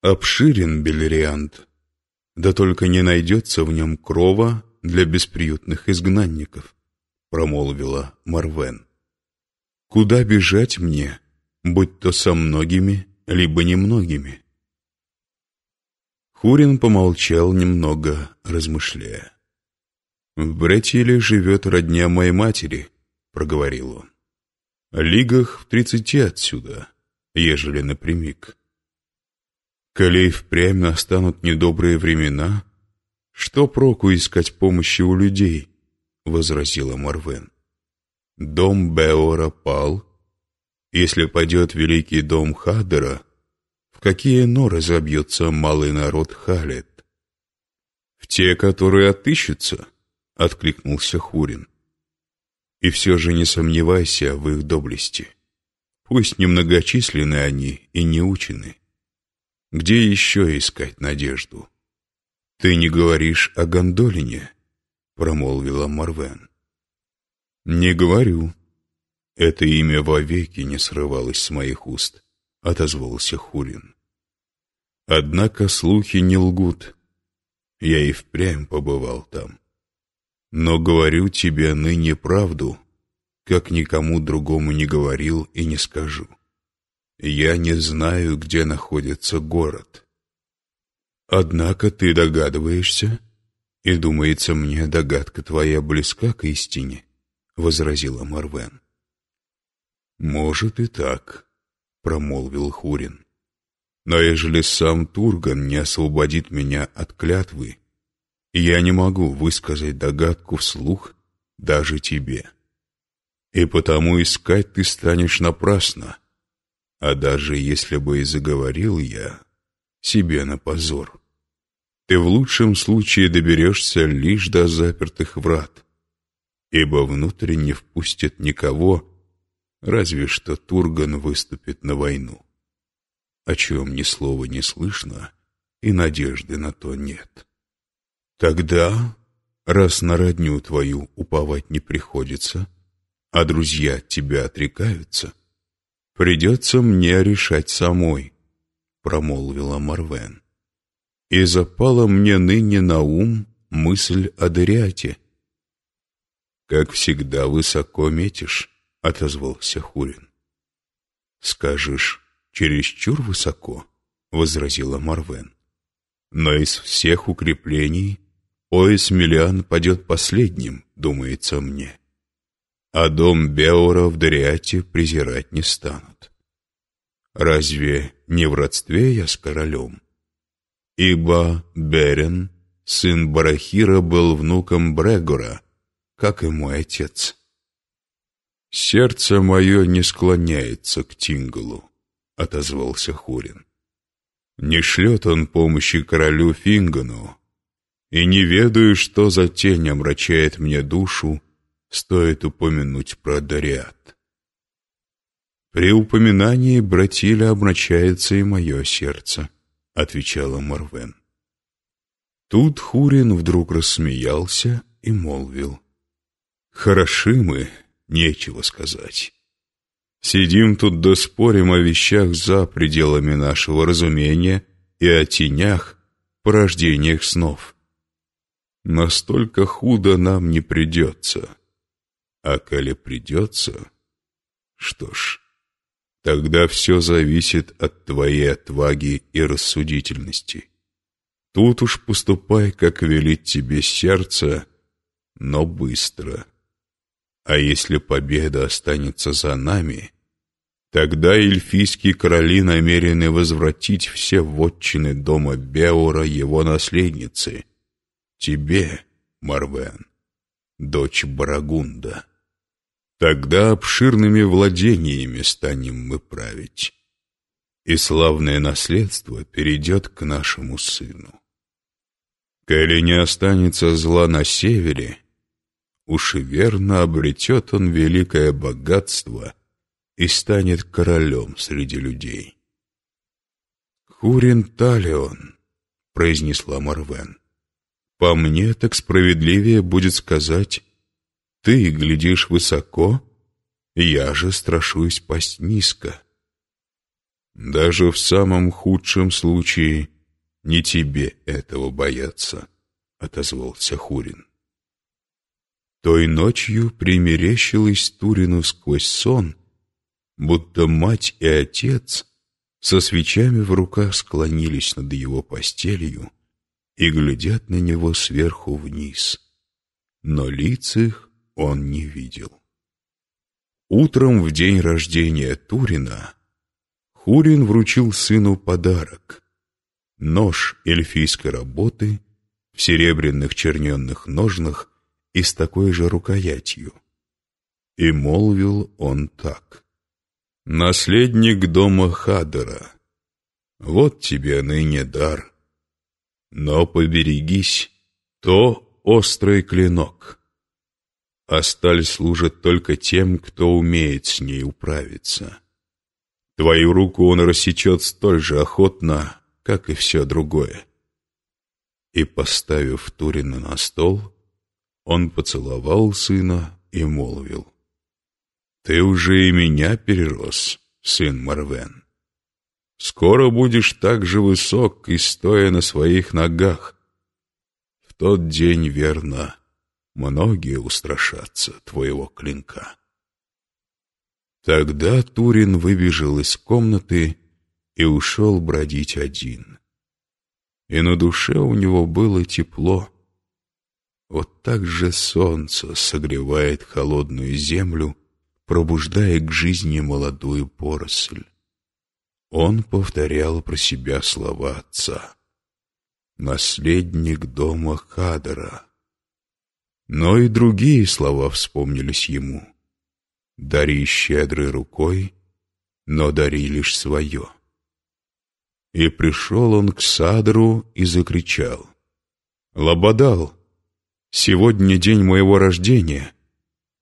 Обширен Белериант, да только не найдется в нем крова для бесприютных изгнанников, промолвила Марвен. Куда бежать мне, будь то со многими, либо немногими? Хурин помолчал немного, размышляя. «В Бретиле живет родня моей матери», — проговорил он. «Лигах в тридцати отсюда, ежели напрямик. Коли впрямь настанут недобрые времена, что проку искать помощи у людей?» — возразила Марвен. «Дом Беора пал. Если пойдет великий дом Хадера, в какие норы забьется малый народ Халет?» «В те, которые отыщутся», — откликнулся Хурин. «И все же не сомневайся в их доблести. Пусть немногочисленны они и не учены. Где еще искать надежду? Ты не говоришь о гондолине, промолвила Марвен. Не говорю. Это имя вовеки не срывалось с моих уст, отозвался Хурин. Однако слухи не лгут. Я и впрямь побывал там. Но говорю тебе ныне правду, как никому другому не говорил и не скажу. Я не знаю, где находится город. Однако ты догадываешься, и, думается мне, догадка твоя близка к истине, — возразила Марвен. Может и так, — промолвил Хурин. Но ежели сам Турган не освободит меня от клятвы, я не могу высказать догадку вслух даже тебе. И потому искать ты станешь напрасно, — а даже если бы и заговорил я, себе на позор. Ты в лучшем случае доберешься лишь до запертых врат, ибо внутрь не впустят никого, разве что Турган выступит на войну, о чем ни слова не слышно и надежды на то нет. Тогда, раз на родню твою уповать не приходится, а друзья от тебя отрекаются, «Придется мне решать самой», — промолвила Марвен. «И запала мне ныне на ум мысль о Дориате». «Как всегда высоко метишь», — отозвался Хурин. «Скажешь, чересчур высоко», — возразила Марвен. «Но из всех укреплений пояс Миллиан падет последним, думается мне а дом Беора в Дориате презирать не станут. Разве не в родстве я с королем? Ибо Берен, сын Барахира, был внуком Брегора, как и мой отец. «Сердце мое не склоняется к Тингалу», — отозвался Хурин. «Не шлет он помощи королю Фингану, и не ведаю, что за тень омрачает мне душу, стоит упомянуть про Дориат. «При упоминании братиля обращается и мое сердце», — отвечала Марвен. Тут Хурин вдруг рассмеялся и молвил. «Хороши мы, нечего сказать. Сидим тут да спорим о вещах за пределами нашего разумения и о тенях, порождениях снов. Настолько худо нам не придется». А коли придется... Что ж, тогда все зависит от твоей отваги и рассудительности. Тут уж поступай, как велит тебе сердце, но быстро. А если победа останется за нами, тогда эльфийские короли намерены возвратить все вотчины дома Беура его наследницы, тебе, Марвен дочь Барагунда. Тогда обширными владениями станем мы править, и славное наследство перейдет к нашему сыну. Коли не останется зла на севере, уж верно обретет он великое богатство и станет королем среди людей. «Хурин Талион», — произнесла Марвен. По мне, так справедливее будет сказать, ты глядишь высоко, я же страшусь пасть низко. Даже в самом худшем случае не тебе этого бояться, — отозвался Хурин. Той ночью примерещилось Турину сквозь сон, будто мать и отец со свечами в руках склонились над его постелью и глядят на него сверху вниз, но лиц их он не видел. Утром в день рождения Турина Хурин вручил сыну подарок — нож эльфийской работы в серебряных черненных ножнах и с такой же рукоятью. И молвил он так. «Наследник дома Хадера, вот тебе ныне дар, но поберегись, то острый клинок, а сталь служит только тем, кто умеет с ней управиться». Твою руку он рассечет столь же охотно, как и все другое. И, поставив Турина на стол, он поцеловал сына и молвил. «Ты уже и меня перерос, сын Марвен. Скоро будешь так же высок и стоя на своих ногах. В тот день, верно, многие устрашатся твоего клинка». Тогда Турин выбежал из комнаты и ушел бродить один. И на душе у него было тепло. Вот так же солнце согревает холодную землю, пробуждая к жизни молодую поросль. Он повторял про себя слова отца. «Наследник дома Хадара». Но и другие слова вспомнились ему. Дари щедрой рукой, но дари лишь свое. И пришел он к Садру и закричал. «Лободал, сегодня день моего рождения.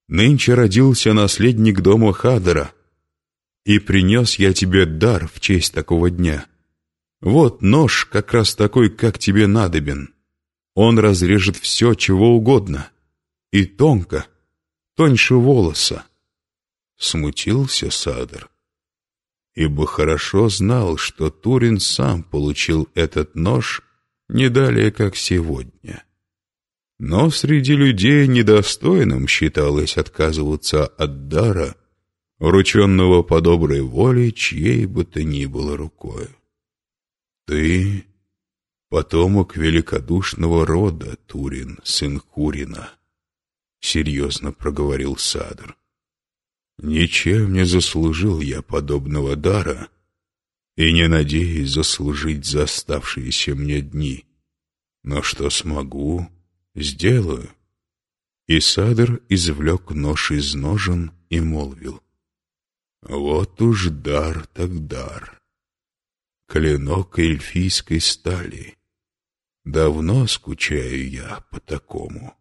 Нынче родился наследник дома Хадара, и принес я тебе дар в честь такого дня. Вот нож, как раз такой, как тебе надобен. Он разрежет все, чего угодно, и тонко, тоньше волоса. Смутился Садр, ибо хорошо знал, что Турин сам получил этот нож не далее, как сегодня. Но среди людей недостойным считалось отказываться от дара, врученного по доброй воле чьей бы то ни было рукой. Ты — потомок великодушного рода, Турин, сын Курина, — серьезно проговорил Садр. Ничем не заслужил я подобного дара и не надеюсь заслужить за оставшиеся мне дни. Но что смогу, сделаю. И Садр извлек нож из ножен и молвил. Вот уж дар так дар. Клинок эльфийской стали. Давно скучаю я по такому.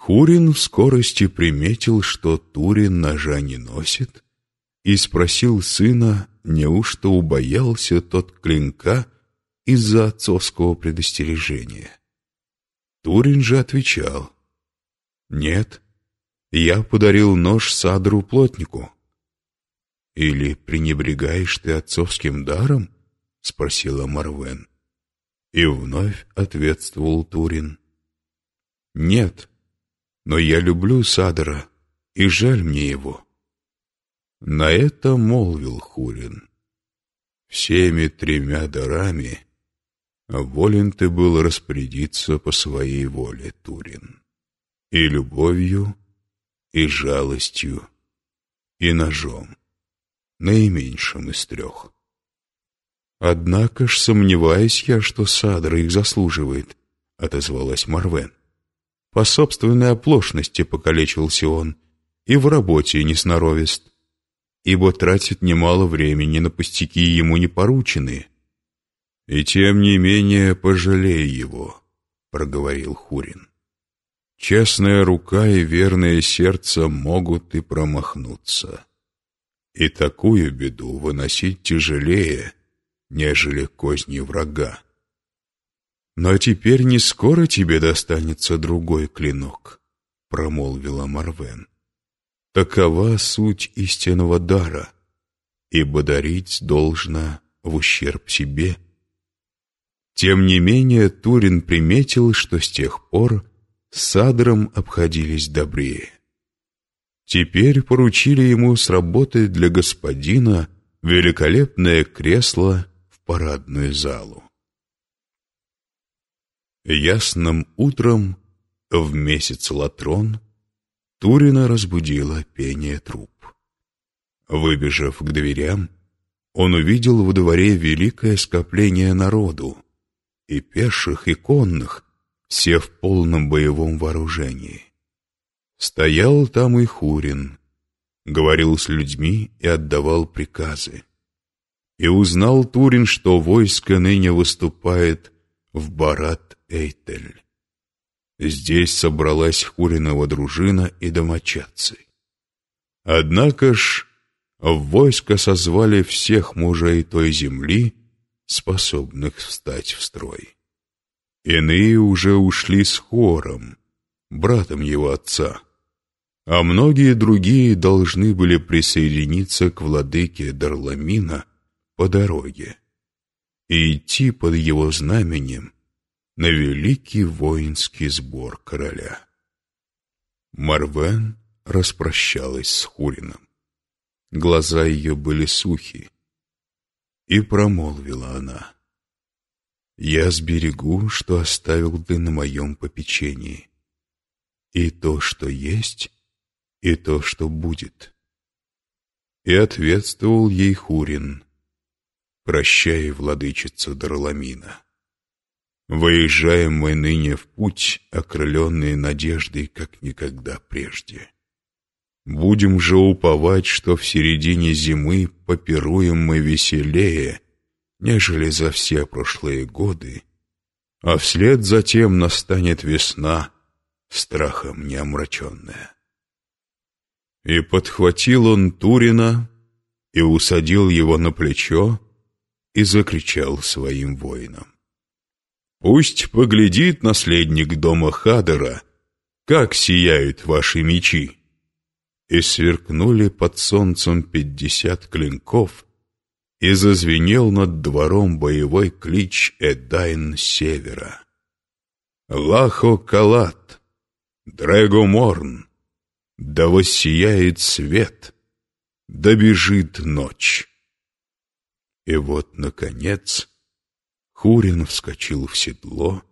Хурин в скорости приметил, что Турин ножа не носит, и спросил сына, неужто убоялся тот клинка из-за отцовского предостережения. Турин же отвечал, «Нет, я подарил нож Садру плотнику». «Или пренебрегаешь ты отцовским даром?» — спросила Марвен. И вновь ответствовал Турин. «Нет, но я люблю Садора, и жаль мне его. На это молвил Хурин. Всеми тремя дарами волен ты был распорядиться по своей воле, Турин. И любовью, и жалостью, и ножом, наименьшим из трех. Однако ж сомневаюсь я, что Садра их заслуживает, — отозвалась Марвен. По собственной оплошности покалечился он, и в работе не сноровист, ибо тратит немало времени на пустяки ему не порученные. «И тем не менее пожалей его», — проговорил Хурин. «Честная рука и верное сердце могут и промахнуться. И такую беду выносить тяжелее, нежели козни врага. «Но теперь не скоро тебе достанется другой клинок», — промолвила Марвен. «Такова суть истинного дара. ибо дарить должно в ущерб себе. Тем не менее Турин приметил, что с тех пор с Садром обходились добрее. Теперь поручили ему сработать для господина великолепное кресло в парадную залу. Ясным утром в месяц Латрон Турина разбудило пение труб. Выбежав к дверям, он увидел во дворе великое скопление народу, и пеших, и конных, все в полном боевом вооружении. Стоял там и Хурин, говорил с людьми и отдавал приказы. И узнал Турин, что войско ныне выступает в Барат-Эйтель. Здесь собралась Хуринова дружина и домочадцы. Однако ж в войско созвали всех мужей той земли, способных встать в строй. Иные уже ушли с хором, братом его отца, а многие другие должны были присоединиться к владыке Дарламина по дороге и идти под его знаменем на великий воинский сбор короля. Марвен распрощалась с Хурином. Глаза ее были сухи. И промолвила она. «Я сберегу, что оставил ты на моем попечении. И то, что есть, и то, что будет». И ответствовал ей Хурин. «Прощай, владычица Дарламина. Выезжаем мы ныне в путь, окрыленные надеждой, как никогда прежде». Будем же уповать, что в середине зимы попируем мы веселее, нежели за все прошлые годы, а вслед затем настанет весна, страхом не омраченная. И подхватил он Турина и усадил его на плечо и закричал своим воинам. «Пусть поглядит наследник дома Хадера, как сияют ваши мечи!» и сверкнули под солнцем пятьдесят клинков, и зазвенел над двором боевой клич Эдайн севера. Лахо Калат, Дрего Морн, да воссияет свет, да бежит ночь. И вот, наконец, Хурин вскочил в седло,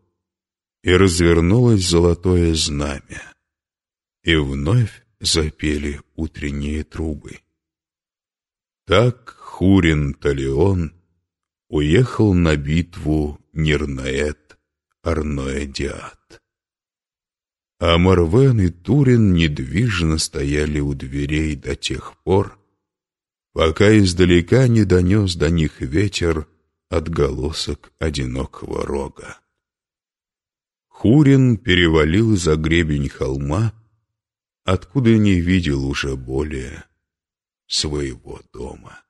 и развернулось золотое знамя, и вновь запели утренние трубы. Так Хурин Талион уехал на битву Нирнаэт Арноэдиат. А Марвен и Турин недвижно стояли у дверей до тех пор, пока издалека не донес до них ветер отголосок одинокого рога. Хурин перевалил за гребень холма, откуда не видел уже более своего дома.